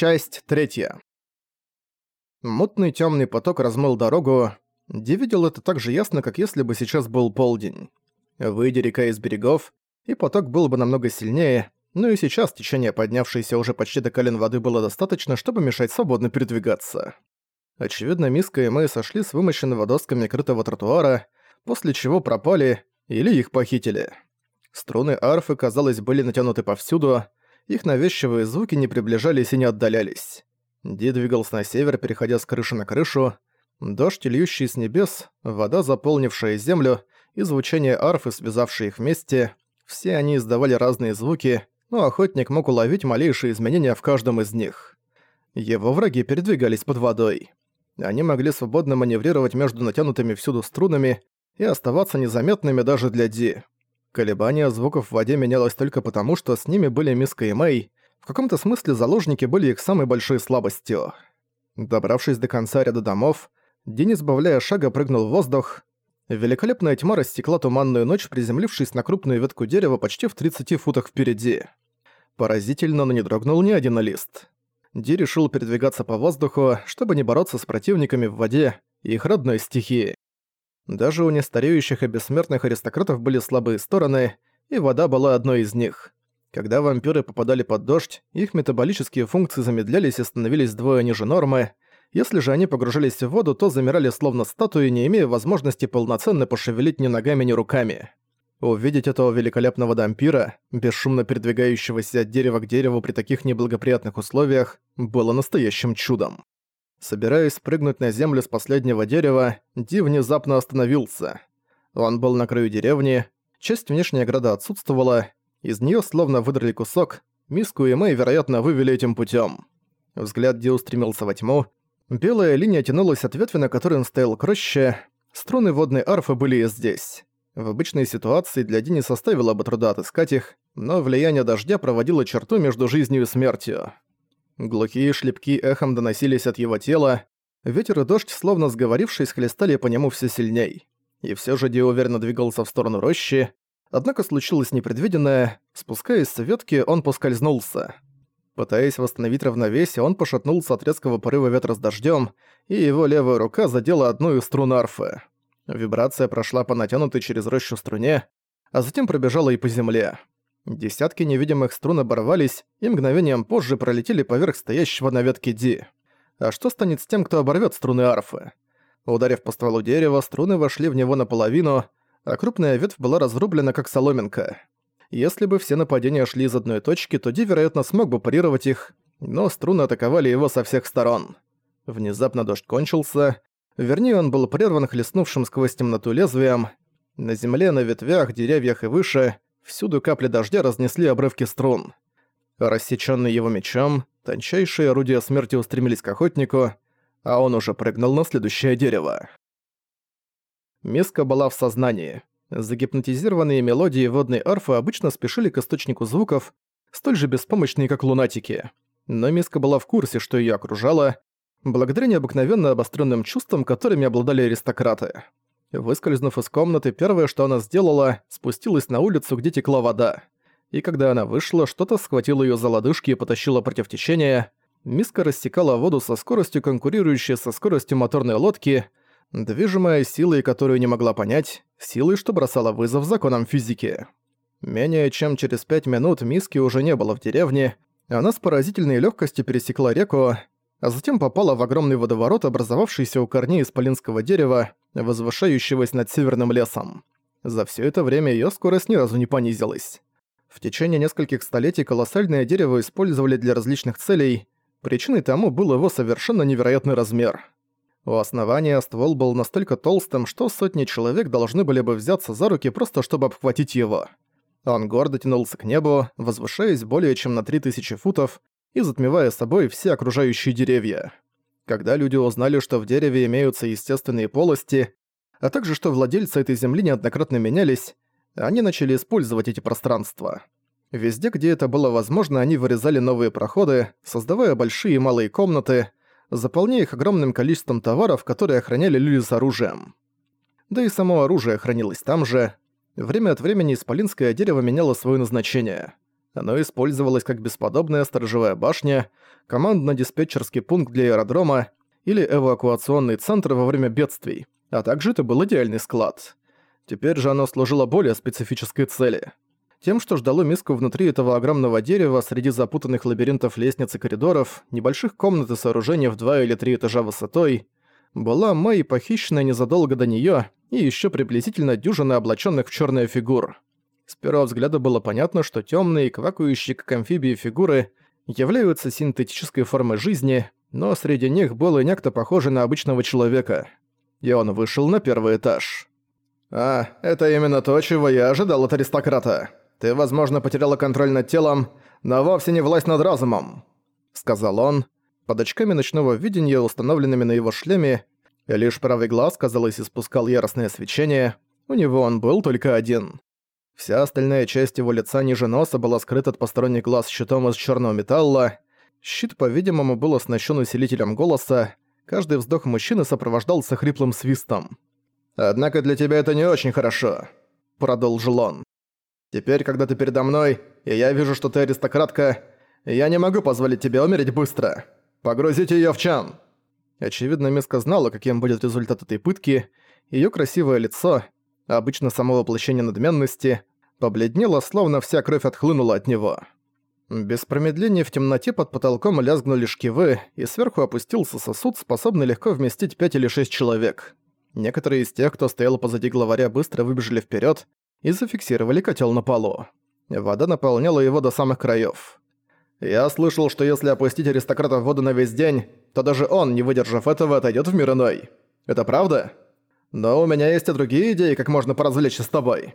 Часть третья. Мутный темный поток размыл дорогу. Ди видел это так же ясно, как если бы сейчас был полдень. Выйдя река из берегов, и поток был бы намного сильнее, но и сейчас течение, поднявшееся уже почти до колен воды, было достаточно, чтобы мешать свободно передвигаться. Очевидно, Миска и Мэй сошли с вымощенного досками крытого тротуара, после чего пропали или их похитили. Струны арфы, казалось, были натянуты повсюду, их навязчивые звуки не приближались и не отдалялись. Ди двигался на север, переходя с крыши на крышу. Дождь, льющий с небес, вода, заполнившая землю, и звучание арфы, связавшие их вместе, все они издавали разные звуки, но охотник мог уловить малейшие изменения в каждом из них. Его враги передвигались под водой. Они могли свободно маневрировать между натянутыми всюду струнами и оставаться незаметными даже для Ди. Колебание звуков в воде менялось только потому, что с ними были Миска и Мэй. В каком-то смысле заложники были их самой большой слабостью. Добравшись до конца ряда домов, День, избавляя шага, прыгнул в воздух. Великолепная тьма растекла туманную ночь, приземлившись на крупную ветку дерева почти в 30 футах впереди. Поразительно, но не дрогнул ни один лист. Ди решил передвигаться по воздуху, чтобы не бороться с противниками в воде и их родной стихии. Даже у нестареющих и бессмертных аристократов были слабые стороны, и вода была одной из них. Когда вампиры попадали под дождь, их метаболические функции замедлялись и становились вдвое ниже нормы. Если же они погружались в воду, то замирали словно статуи, не имея возможности полноценно пошевелить ни ногами, ни руками. Увидеть этого великолепного дампира, бесшумно передвигающегося от дерева к дереву при таких неблагоприятных условиях, было настоящим чудом. Собираясь спрыгнуть на землю с последнего дерева, Ди внезапно остановился. Он был на краю деревни, часть внешней ограды отсутствовала, из нее словно выдрали кусок, Миску и Мэй, вероятно, вывели этим путем. Взгляд Ди устремился во тьму. Белая линия тянулась от ветви, на которой он стоял к роще. Струны водной арфы были и здесь. В обычной ситуации для Ди не составило бы труда отыскать их, но влияние дождя проводило черту между жизнью и смертью. Глухие шлепки эхом доносились от его тела, ветер и дождь, словно сговорившись, хлестали по нему все сильней. И все же Ди уверенно двигался в сторону рощи, однако случилось непредвиденное, спускаясь с ветки, он поскользнулся. Пытаясь восстановить равновесие, он пошатнулся от резкого порыва ветра с дождем, и его левая рука задела одну из струн арфы. Вибрация прошла по натянутой через рощу струне, а затем пробежала и по земле. Десятки невидимых струн оборвались и мгновением позже пролетели поверх стоящего на ветке Ди. А что станет с тем, кто оборвет струны арфы? Ударив по стволу дерева, струны вошли в него наполовину, а крупная ветвь была разрублена как соломинка. Если бы все нападения шли из одной точки, то Ди, вероятно, смог бы парировать их, но струны атаковали его со всех сторон. Внезапно дождь кончился, вернее, он был прерван хлестнувшим сквозь темноту лезвием. На земле, на ветвях, деревьях и выше Всюду капли дождя разнесли обрывки струн. Рассечённый его мечом, тончайшие орудия смерти устремились к охотнику, а он уже прыгнул на следующее дерево. Миска была в сознании. Загипнотизированные мелодии водной арфы обычно спешили к источнику звуков, столь же беспомощные, как лунатики. Но Миска была в курсе, что её окружало, благодаря необыкновенно обострённым чувствам, которыми обладали аристократы. Выскользнув из комнаты, первое, что она сделала, спустилась на улицу, где текла вода. И когда она вышла, что-то схватило её за лодыжки и потащило против течения. Миска рассекала воду со скоростью, конкурирующей со скоростью моторной лодки, движимая силой, которую не могла понять, силой, что бросала вызов законам физики. Менее чем через пять минут Миски уже не было в деревне, она с поразительной легкостью пересекла реку, а затем попала в огромный водоворот, образовавшийся у корней исполинского дерева, возвышающегося над северным лесом. За все это время ее скорость ни разу не понизилась. В течение нескольких столетий колоссальное дерево использовали для различных целей, причиной тому был его совершенно невероятный размер. У основания ствол был настолько толстым, что сотни человек должны были бы взяться за руки просто чтобы обхватить его. Он гордо тянулся к небу, возвышаясь более чем на 3000 футов, и затмевая собой все окружающие деревья. Когда люди узнали, что в дереве имеются естественные полости, а также что владельцы этой земли неоднократно менялись, они начали использовать эти пространства. Везде, где это было возможно, они вырезали новые проходы, создавая большие и малые комнаты, заполняя их огромным количеством товаров, которые охраняли люди с оружием. Да и само оружие хранилось там же. Время от времени исполинское дерево меняло свое назначение. Оно использовалось как бесподобная сторожевая башня, командно-диспетчерский пункт для аэродрома или эвакуационный центр во время бедствий, а также это был идеальный склад. Теперь же оно служило более специфической цели. Тем, что ждало миску внутри этого огромного дерева среди запутанных лабиринтов лестниц и коридоров, небольших комнат и сооружений в два или три этажа высотой, была Мэй похищенная незадолго до неё и ещё приблизительно дюжина облачённых в чёрные фигур. С первого взгляда было понятно, что тёмные, квакающие как амфибии фигуры являются синтетической формой жизни, но среди них был и некто похожий на обычного человека. И он вышел на первый этаж. «А, это именно то, чего я ожидал от аристократа. Ты, возможно, потеряла контроль над телом, но вовсе не власть над разумом», — сказал он. Под очками ночного видения, установленными на его шлеме, лишь правый глаз, казалось, испускал яростное свечение. У него он был только один. Вся остальная часть его лица ниже носа была скрыта от посторонних глаз щитом из черного металла. Щит, по-видимому, был оснащен усилителем голоса. Каждый вздох мужчины сопровождался хриплым свистом. «Однако для тебя это не очень хорошо», — продолжил он. «Теперь, когда ты передо мной, и я вижу, что ты аристократка, я не могу позволить тебе умереть быстро. Погрузите её в чан!» Очевидно, Миска знала, каким будет результат этой пытки. Её красивое лицо, обычно само воплощение надменности, побледнело, словно вся кровь отхлынула от него. Без промедления в темноте под потолком лязгнули шкивы, и сверху опустился сосуд, способный легко вместить пять или шесть человек. Некоторые из тех, кто стоял позади главаря, быстро выбежали вперед и зафиксировали котел на полу. Вода наполняла его до самых краев. «Я слышал, что если опустить аристократа в воду на весь день, то даже он, не выдержав этого, отойдет в мир иной. Это правда? Но у меня есть и другие идеи, как можно поразвлечься с тобой».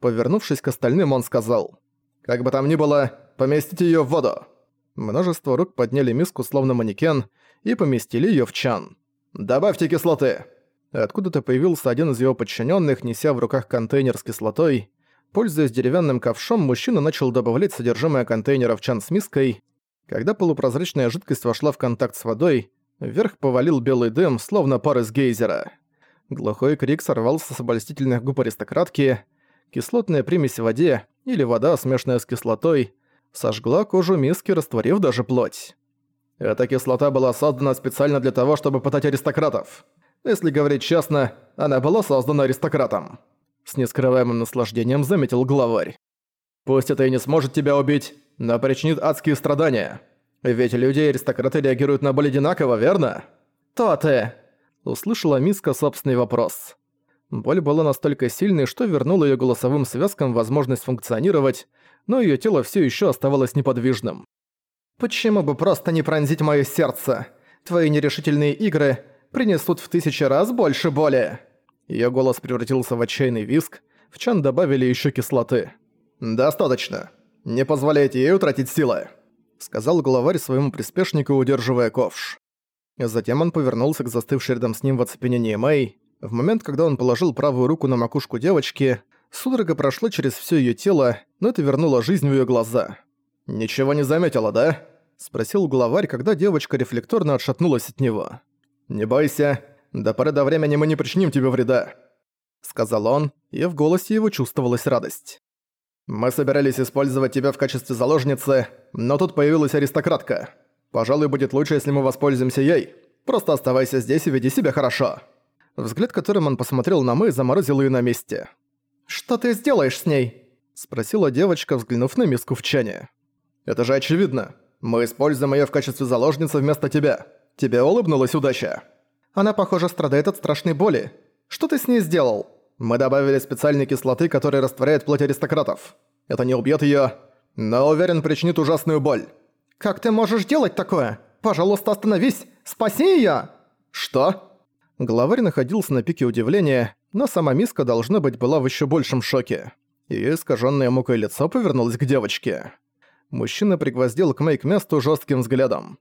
Повернувшись к остальным, он сказал, «Как бы там ни было, поместите её в воду». Множество рук подняли миску, словно манекен, и поместили её в чан. «Добавьте кислоты!» Откуда-то появился один из его подчиненных, неся в руках контейнер с кислотой. Пользуясь деревянным ковшом, мужчина начал добавлять содержимое контейнера в чан с миской. Когда полупрозрачная жидкость вошла в контакт с водой, вверх повалил белый дым, словно пар из гейзера. Глухой крик сорвался с обольстительных губ аристократки – кислотная примесь в воде или вода, смешанная с кислотой, сожгла кожу миски, растворив даже плоть. Эта кислота была создана специально для того, чтобы пытать аристократов. Если говорить честно, она была создана аристократом. С нескрываемым наслаждением заметил главарь. Пусть это и не сможет тебя убить, но причинит адские страдания. Ведь люди и аристократы реагируют на боль одинаково, верно? То ты! Услышала Миска собственный вопрос. Боль была настолько сильной, что вернула её голосовым связкам возможность функционировать, но её тело всё ещё оставалось неподвижным. «Почему бы просто не пронзить моё сердце? Твои нерешительные игры принесут в тысячи раз больше боли!» Её голос превратился в отчаянный виск, в чан добавили ещё кислоты. «Достаточно. Не позволяйте ей утратить силы», — сказал главарь своему приспешнику, удерживая ковш. Затем он повернулся к застывшей рядом с ним в оцепенении Мэй, в момент, когда он положил правую руку на макушку девочки, судорога прошла через всё её тело, но это вернуло жизнь в её глаза. «Ничего не заметила, да?» – спросил главарь, когда девочка рефлекторно отшатнулась от него. «Не бойся, до поры до времени мы не причиним тебе вреда», – сказал он, и в голосе его чувствовалась радость. «Мы собирались использовать тебя в качестве заложницы, но тут появилась аристократка. Пожалуй, будет лучше, если мы воспользуемся ей. Просто оставайся здесь и веди себя хорошо». Взгляд, которым он посмотрел на Мэй, заморозил ее на месте. «Что ты сделаешь с ней?» – спросила девочка, взглянув на миску в чане. «Это же очевидно. Мы используем её в качестве заложницы вместо тебя. Тебе улыбнулась удача». «Она, похоже, страдает от страшной боли. Что ты с ней сделал?» «Мы добавили специальные кислоты, которые растворяют плоть аристократов. Это не убьёт её, но, уверен, причинит ужасную боль». «Как ты можешь делать такое? Пожалуйста, остановись! Спаси её!» «Что?» Главарь находился на пике удивления, но сама миска, должна быть, была в еще большем шоке. Её искажённое мукой лицо повернулось к девочке. Мужчина пригвоздил к Мэй к месту жёстким взглядом.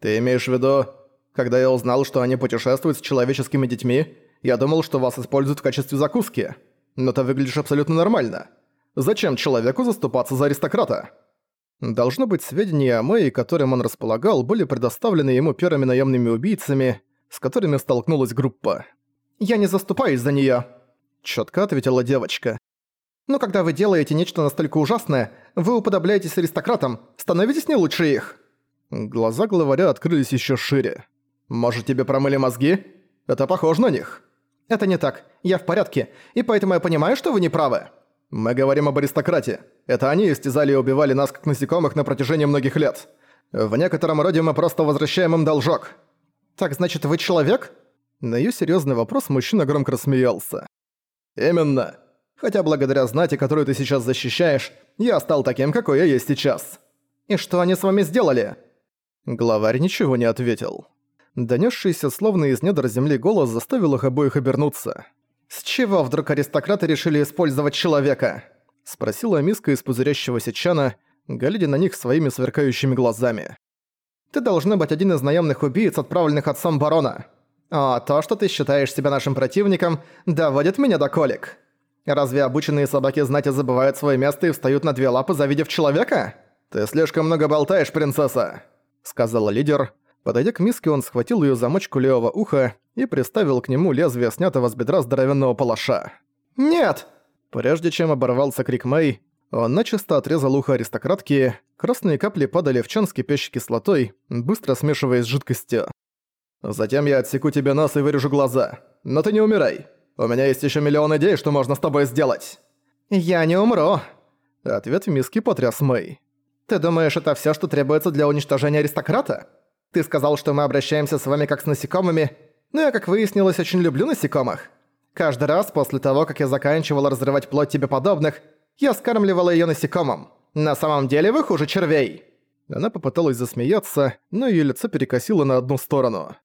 «Ты имеешь в виду, когда я узнал, что они путешествуют с человеческими детьми, я думал, что вас используют в качестве закуски. Но ты выглядишь абсолютно нормально. Зачем человеку заступаться за аристократа?» Должно быть, сведения о Мэй, которым он располагал, были предоставлены ему первыми наемными убийцами, с которыми столкнулась группа. «Я не заступаюсь за неё», — чётко ответила девочка. Но когда вы делаете нечто настолько ужасное, вы уподобляетесь аристократам, становитесь не лучше их». Глаза главаря открылись еще шире. «Может, тебе промыли мозги? Это похоже на них». «Это не так. Я в порядке, и поэтому я понимаю, что вы не правы». «Мы говорим об аристократе. Это они истязали и убивали нас как насекомых на протяжении многих лет. В некотором роде мы просто возвращаем им должок». «Так значит, вы человек?» На её серьёзный вопрос мужчина громко рассмеялся. «Именно. Хотя благодаря знати, которую ты сейчас защищаешь, я стал таким, какой я есть сейчас». «И что они с вами сделали?» Главарь ничего не ответил. Донесшийся словно из недр земли голос заставил их обоих обернуться. «С чего вдруг аристократы решили использовать человека?» Спросила миска из пузырящегося чана, глядя на них своими сверкающими глазами. «Ты должна быть один из наемных убийц, отправленных отцом барона. А то, что ты считаешь себя нашим противником, доводит меня до колик. Разве обученные собаки знати забывают свое место и встают на две лапы, завидев человека? Ты слишком много болтаешь, принцесса!» Сказала лидер. Подойдя к миске, он схватил ее замочку левого уха и приставил к нему лезвие снятого с бедра здоровенного палаша. «Нет!» Прежде чем оборвался крик Мэй, он начисто отрезал ухо аристократки, красные капли падали в чан с кипящей кислотой, быстро смешиваясь с жидкостью. Затем я отсеку тебе нос и вырежу глаза. Но ты не умирай. У меня есть еще миллион идей, что можно с тобой сделать». «Я не умру», — ответ в миске потряс Мэй. «Ты думаешь, это все, что требуется для уничтожения аристократа? Ты сказал, что мы обращаемся с вами как с насекомыми, но я, как выяснилось, очень люблю насекомых. Каждый раз после того, как я заканчивала разрывать плоть тебе подобных, я скармливала ее насекомым. На самом деле вы хуже червей». Она попыталась засмеяться, но ее лицо перекосило на одну сторону.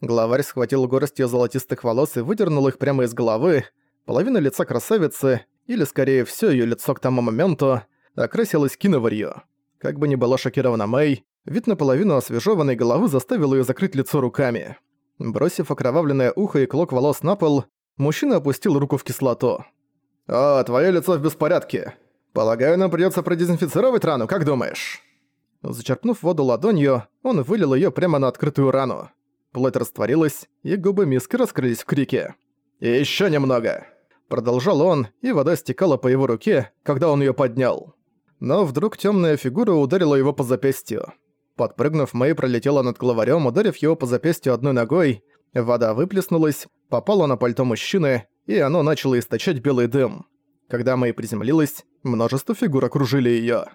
Главарь схватил горсть её золотистых волос и выдернул их прямо из головы. Половина лица красавицы, или скорее всё её лицо к тому моменту, окрасилась киноварью. Как бы ни была шокирована Мэй, вид наполовину освежеванной головы заставил её закрыть лицо руками. Бросив окровавленное ухо и клок волос на пол, мужчина опустил руку в кислоту. «О, твоё лицо в беспорядке. Полагаю, нам придётся продезинфицировать рану, как думаешь?» Зачерпнув воду ладонью, он вылил её прямо на открытую рану. Плоть растворилась, и губы миски раскрылись в крике. «И ещё немного!» Продолжал он, и вода стекала по его руке, когда он её поднял. Но вдруг тёмная фигура ударила его по запястью. Подпрыгнув, Мэй пролетела над главарем, ударив его по запястью одной ногой. Вода выплеснулась, попала на пальто мужчины, и оно начало источать белый дым. Когда Мэй приземлилась, множество фигур окружили её.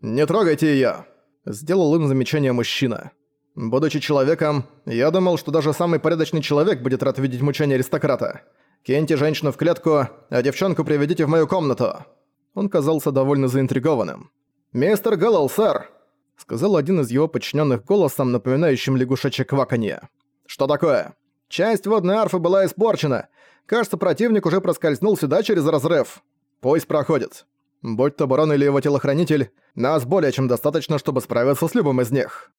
«Не трогайте её!» Сделал им замечание мужчина. Будучи человеком, я думал, что даже самый порядочный человек будет рад видеть мучения аристократа. Киньте женщину в клетку, а девчонку приведите в мою комнату». Он казался довольно заинтригованным. «Мистер Гэллоу, сэр!» — сказал один из его подчиненных голосом, напоминающим лягушачье кваканье. «Что такое?» «Часть водной арфы была испорчена. Кажется, противник уже проскользнул сюда через разрыв. Пусть проходит. Будь то барон или его телохранитель, нас более чем достаточно, чтобы справиться с любым из них».